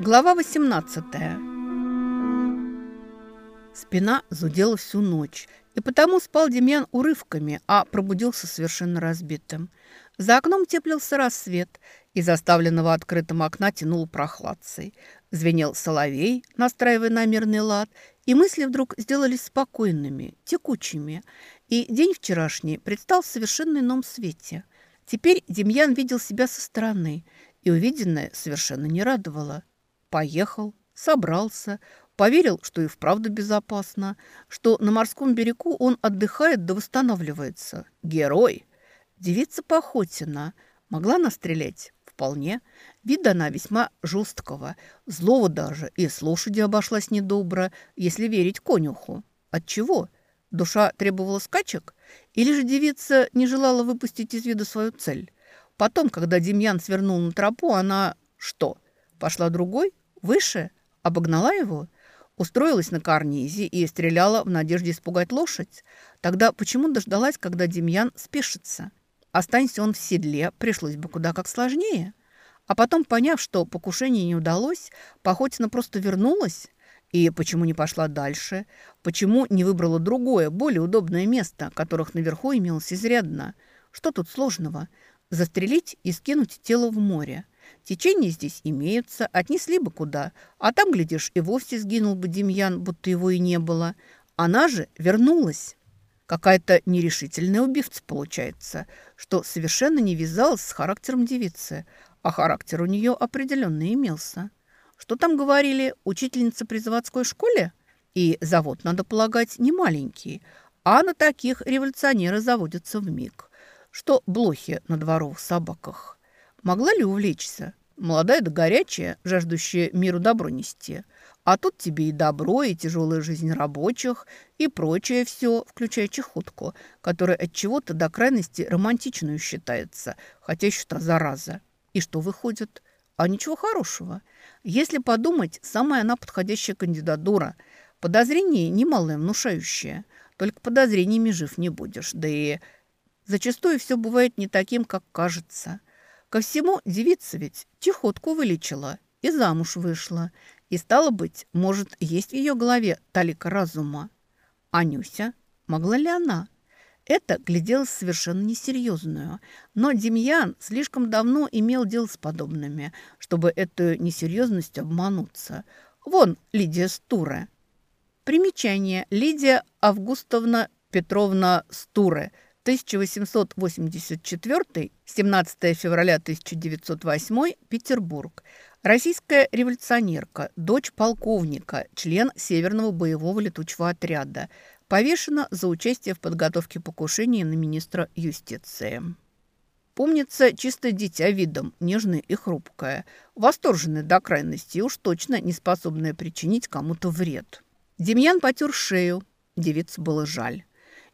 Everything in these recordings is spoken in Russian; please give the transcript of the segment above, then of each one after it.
Глава 18 Спина зудела всю ночь, и потому спал Демьян урывками, а пробудился совершенно разбитым. За окном теплился рассвет, из оставленного открытым окна тянул прохладцей. Звенел соловей, настраивая на мирный лад, и мысли вдруг сделались спокойными, текучими. И день вчерашний предстал в совершенно ином свете. Теперь Демьян видел себя со стороны, и увиденное совершенно не радовало. Поехал, собрался, поверил, что и вправду безопасно, что на морском берегу он отдыхает да восстанавливается. Герой! Девица Похотина могла настрелять? Вполне. Вид она весьма жесткого, злого даже, и с лошади обошлась недобро, если верить конюху. Отчего? Душа требовала скачек? Или же девица не желала выпустить из виду свою цель? Потом, когда Демьян свернул на тропу, она... Что? Пошла другой? Выше? Обогнала его? Устроилась на карнизе и стреляла в надежде испугать лошадь? Тогда почему дождалась, когда Демьян спешится? Останься он в седле, пришлось бы куда как сложнее. А потом, поняв, что покушение не удалось, Похотина просто вернулась. И почему не пошла дальше? Почему не выбрала другое, более удобное место, которых наверху имелось изрядно? Что тут сложного? Застрелить и скинуть тело в море. Течения здесь имеются, отнесли бы куда. А там, глядишь, и вовсе сгинул бы Демьян, будто его и не было. Она же вернулась. Какая-то нерешительная убивца получается, что совершенно не вязалась с характером девицы, а характер у нее определенно имелся. Что там говорили, учительница при заводской школе? И завод, надо полагать, не маленький, а на таких революционеры заводятся в миг. Что блохи на дворовых собаках. Могла ли увлечься? Молодая да горячая, жаждущая миру добро нести – а тут тебе и добро, и тяжелая жизнь рабочих, и прочее все, включая чехотку, которая от чего-то до крайности романтичную считается, хотя еще зараза. И что выходит? А ничего хорошего. Если подумать, самая она подходящая кандидатура. Подозрение немалое, внушающее. Только подозрениями жив не будешь. Да и зачастую все бывает не таким, как кажется. Ко всему девица ведь чехотку вылечила и замуж вышла. И стало быть, может, есть в ее голове талика разума. Анюся? Могла ли она? Это гляделось совершенно несерьезную. Но Демьян слишком давно имел дело с подобными, чтобы эту несерьезность обмануться. Вон Лидия Стуре. Примечание. Лидия Августовна Петровна Стуре – 1884, 17 февраля 1908, Петербург. Российская революционерка, дочь полковника, член Северного боевого летучего отряда. Повешена за участие в подготовке покушения на министра юстиции. Помнится, чисто дитя видом, нежное и хрупкое, восторженное до крайности и уж точно не способное причинить кому-то вред. Демьян потер шею, девицу было жаль.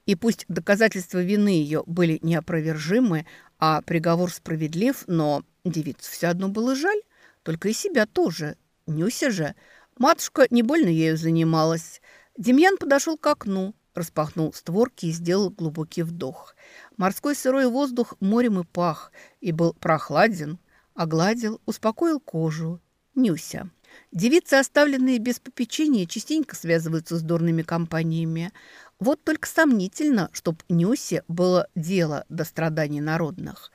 И пусть доказательства вины ее были неопровержимы, а приговор справедлив, но девицу все одно было жаль. Только и себя тоже. Нюся же. Матушка не больно ею занималась. Демьян подошел к окну, распахнул створки и сделал глубокий вдох. Морской сырой воздух морем и пах, и был прохладен. Огладил, успокоил кожу. Нюся. Девицы, оставленные без попечения, частенько связываются с дурными компаниями. Вот только сомнительно, чтоб Нюсе было дело до страданий народных.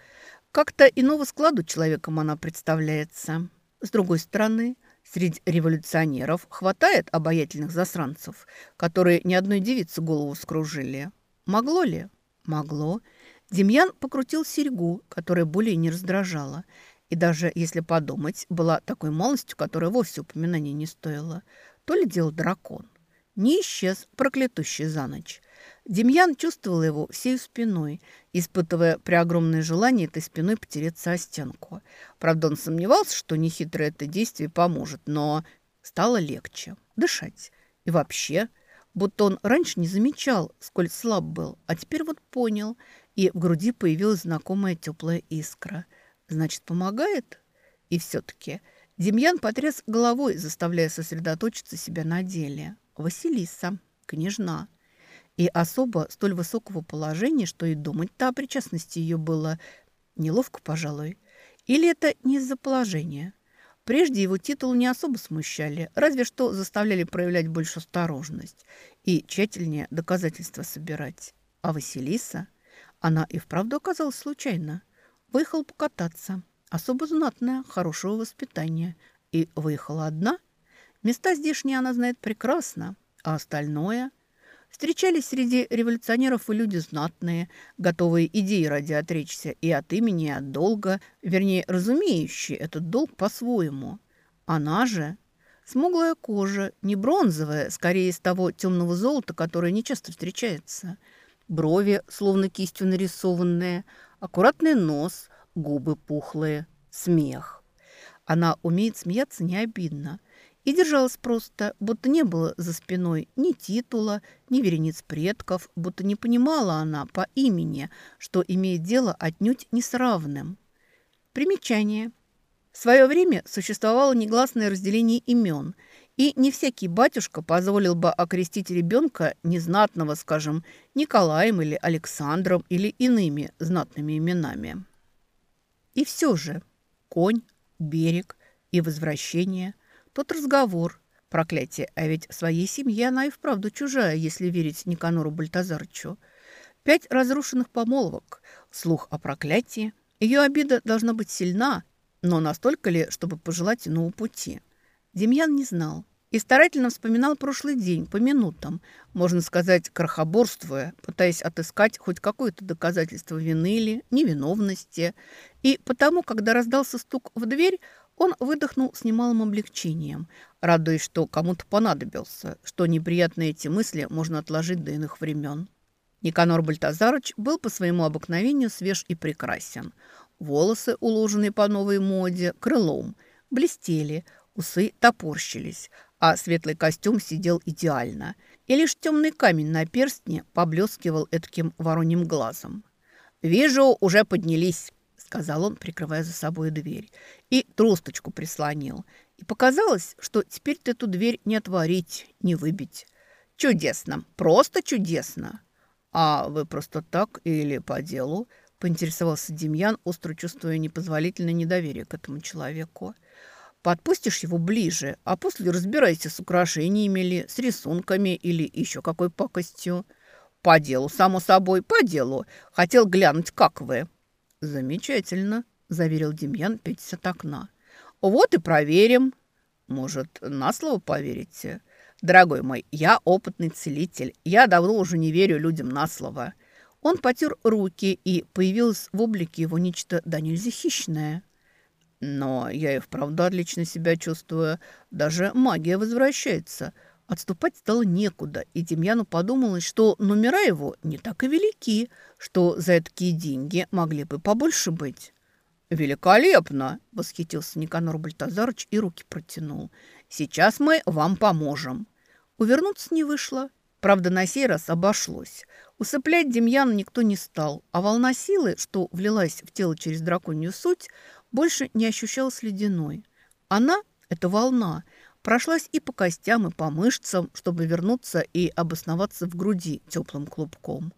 Как-то иного складу человеком она представляется. С другой стороны, среди революционеров хватает обаятельных засранцев, которые ни одной девице голову скружили. Могло ли? Могло. Демьян покрутил серьгу, которая более не раздражала. И даже, если подумать, была такой малостью, которая вовсе упоминания не стоила. То ли дело дракон. Не исчез, проклятущий за ночь. Демьян чувствовал его всей спиной, испытывая преогромное желание этой спиной потереться о стенку. Правда, он сомневался, что нехитрое это действие поможет, но стало легче дышать. И вообще, будто он раньше не замечал, сколь слаб был, а теперь вот понял, и в груди появилась знакомая теплая искра. Значит, помогает? И все-таки Демьян потряс головой, заставляя сосредоточиться себя на деле. Василиса, княжна – и особо столь высокого положения, что и думать-то о причастности ее было неловко, пожалуй. Или это не из-за положения? прежде его титул не особо смущали, разве что заставляли проявлять больше осторожность и тщательнее доказательства собирать. А Василиса, она и вправду оказалась случайно. Выехала покататься, особо знатная, хорошего воспитания. И выехала одна. Места здешние она знает прекрасно, а остальное... Встречались среди революционеров и люди знатные, готовые идеи ради отречься и от имени, и от долга, вернее, разумеющие этот долг по-своему. Она же смуглая кожа, не бронзовая, скорее из того темного золота, которое нечасто встречается. Брови, словно кистью нарисованные, аккуратный нос, губы пухлые, смех. Она умеет смеяться не обидно – и держалась просто, будто не было за спиной ни титула, ни верениц предков, будто не понимала она по имени, что имеет дело отнюдь не с равным. Примечание. В свое время существовало негласное разделение имен, и не всякий батюшка позволил бы окрестить ребенка незнатного, скажем, Николаем или Александром или иными знатными именами. И все же конь, берег и возвращение – тот разговор. Проклятие, а ведь своей семье она и вправду чужая, если верить Никанору Бальтазарчу. Пять разрушенных помолвок, слух о проклятии. Ее обида должна быть сильна, но настолько ли, чтобы пожелать иного пути? Демьян не знал и старательно вспоминал прошлый день по минутам, можно сказать, крохоборствуя, пытаясь отыскать хоть какое-то доказательство вины или невиновности. И потому, когда раздался стук в дверь, он выдохнул с немалым облегчением, радуясь, что кому-то понадобился, что неприятные эти мысли можно отложить до иных времен. Никанор Бальтазарыч был по своему обыкновению свеж и прекрасен. Волосы, уложенные по новой моде, крылом, блестели, усы топорщились, а светлый костюм сидел идеально, и лишь темный камень на перстне поблескивал этким вороньим глазом. «Вижу, уже поднялись», сказал он, прикрывая за собой дверь. И тросточку прислонил. И показалось, что теперь эту дверь не отворить, не выбить. Чудесно, просто чудесно. А вы просто так или по делу? Поинтересовался Демьян, остро чувствуя непозволительное недоверие к этому человеку. Подпустишь его ближе, а после разбирайся с украшениями или с рисунками или еще какой пакостью. По делу, само собой, по делу. Хотел глянуть, как вы. «Замечательно», – заверил Демьян, пятясь от окна. «Вот и проверим». «Может, на слово поверите?» «Дорогой мой, я опытный целитель. Я давно уже не верю людям на слово». Он потер руки, и появилось в облике его нечто да нельзя хищное. «Но я и вправду отлично себя чувствую. Даже магия возвращается». Отступать стало некуда, и Демьяну подумалось, что номера его не так и велики, что за такие деньги могли бы побольше быть. «Великолепно!» – восхитился Никанор Бальтазарыч и руки протянул. «Сейчас мы вам поможем». Увернуться не вышло. Правда, на сей раз обошлось. Усыплять Демьяна никто не стал, а волна силы, что влилась в тело через драконью суть, больше не ощущалась ледяной. Она, эта волна – прошлась и по костям, и по мышцам, чтобы вернуться и обосноваться в груди теплым клубком.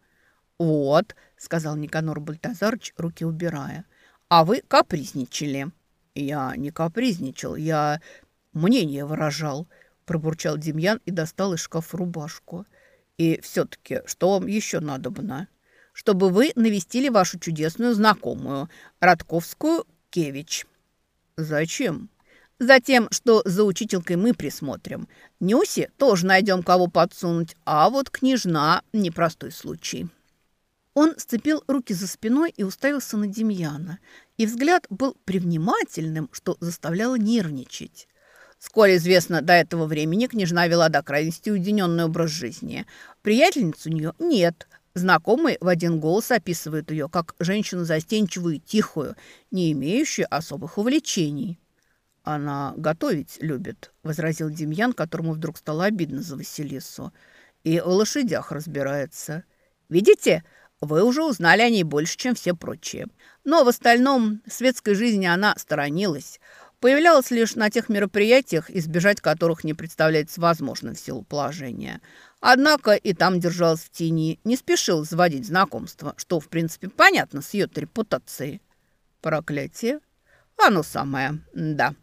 «Вот», — сказал Никанор Бальтазарыч, руки убирая, — «а вы капризничали». «Я не капризничал, я мнение выражал», — пробурчал Демьян и достал из шкафа рубашку. «И все-таки, что вам еще надобно?» «Чтобы вы навестили вашу чудесную знакомую, Радковскую Кевич». «Зачем?» Затем, что за учителькой мы присмотрим. Нюсе тоже найдем кого подсунуть, а вот княжна – непростой случай». Он сцепил руки за спиной и уставился на Демьяна. И взгляд был привнимательным, что заставляло нервничать. Сколь известно, до этого времени княжна вела до крайности уединенный образ жизни. Приятельниц у нее нет. Знакомые в один голос описывают ее как женщину застенчивую и тихую, не имеющую особых увлечений. «Она готовить любит», – возразил Демьян, которому вдруг стало обидно за Василису. «И в лошадях разбирается. Видите, вы уже узнали о ней больше, чем все прочие. Но в остальном светской жизни она сторонилась. Появлялась лишь на тех мероприятиях, избежать которых не представляется возможным в силу положения. Однако и там держалась в тени, не спешил заводить знакомства, что, в принципе, понятно с ее репутацией. Проклятие. Оно самое, да.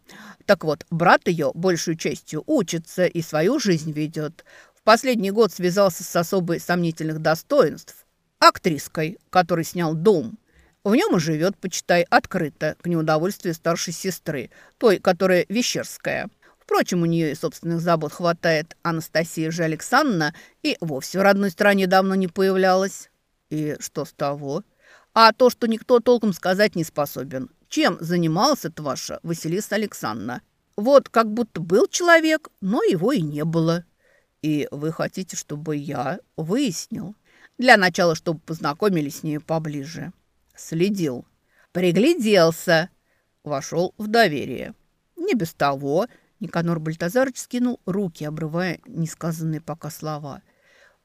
Так вот, брат ее большую частью учится и свою жизнь ведет. В последний год связался с особой сомнительных достоинств. Актриской, который снял дом. В нем и живет, почитай, открыто, к неудовольствию старшей сестры, той, которая Вещерская. Впрочем, у нее и собственных забот хватает. Анастасия же Александровна и вовсе в родной стране давно не появлялась. И что с того? А то, что никто толком сказать не способен. Чем занималась-то ваша Василиса Александровна? Вот как будто был человек, но его и не было. И вы хотите, чтобы я выяснил? Для начала, чтобы познакомились с ней поближе. Следил. Пригляделся. Вошел в доверие. Не без того. Никанор Бальтазарович скинул руки, обрывая несказанные пока слова.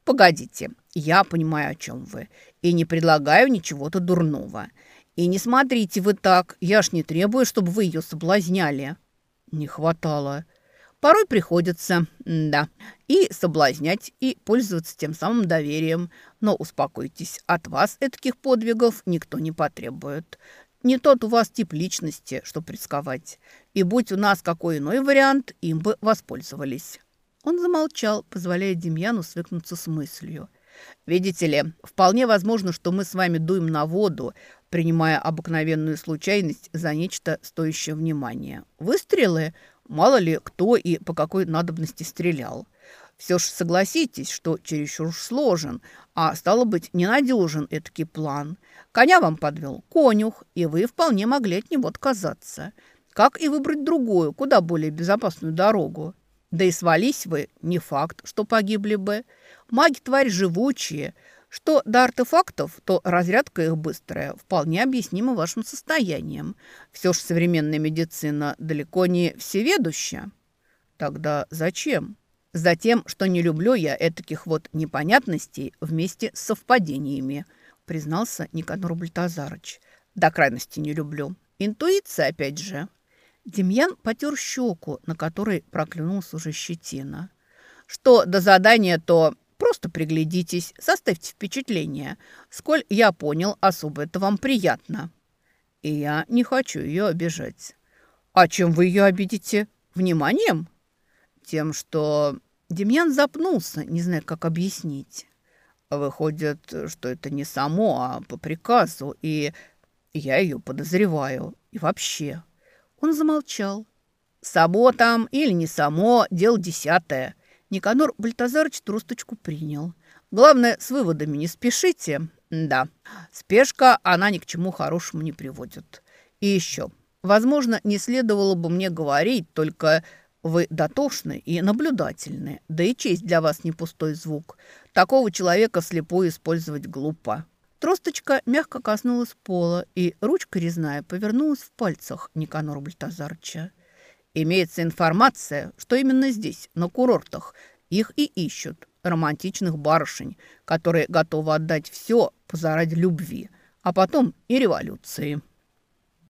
«Погодите, я понимаю, о чем вы, и не предлагаю ничего-то дурного. И не смотрите вы так, я ж не требую, чтобы вы ее соблазняли». «Не хватало». Порой приходится, да, и соблазнять, и пользоваться тем самым доверием. Но успокойтесь, от вас этих подвигов никто не потребует. Не тот у вас тип личности, что предсказать. И будь у нас какой иной вариант, им бы воспользовались». Он замолчал, позволяя Демьяну свыкнуться с мыслью. «Видите ли, вполне возможно, что мы с вами дуем на воду, принимая обыкновенную случайность за нечто стоящее внимания. Выстрелы Мало ли кто и по какой надобности стрелял. Все ж согласитесь, что чересчур сложен, а стало быть, ненадежен этакий план. Коня вам подвел конюх, и вы вполне могли от него отказаться. Как и выбрать другую, куда более безопасную дорогу? Да и свались вы, не факт, что погибли бы. Маги тварь живучие – что до артефактов, то разрядка их быстрая вполне объяснима вашим состоянием. Все же современная медицина далеко не всеведущая. Тогда зачем? Затем, что не люблю я этаких вот непонятностей вместе с совпадениями, признался Никанор Бальтазарыч. До крайности не люблю. Интуиция, опять же. Демьян потер щеку, на которой проклюнулся уже щетина. Что до задания, то Просто приглядитесь, составьте впечатление. Сколь я понял, особо это вам приятно. И я не хочу ее обижать. А чем вы ее обидите? Вниманием? Тем, что... Демьян запнулся, не зная, как объяснить. Выходит, что это не само, а по приказу, и я ее подозреваю. И вообще... Он замолчал. Само там или не само, дело десятое. Никанор Бальтазарыч тросточку принял. Главное, с выводами не спешите. Да, спешка, она ни к чему хорошему не приводит. И еще, возможно, не следовало бы мне говорить, только вы дотошны и наблюдательны, да и честь для вас не пустой звук. Такого человека слепую использовать глупо. Тросточка мягко коснулась пола, и ручка резная повернулась в пальцах Никанора Бальтазарыча. Имеется информация, что именно здесь, на курортах, их и ищут. Романтичных барышень, которые готовы отдать все заради любви, а потом и революции.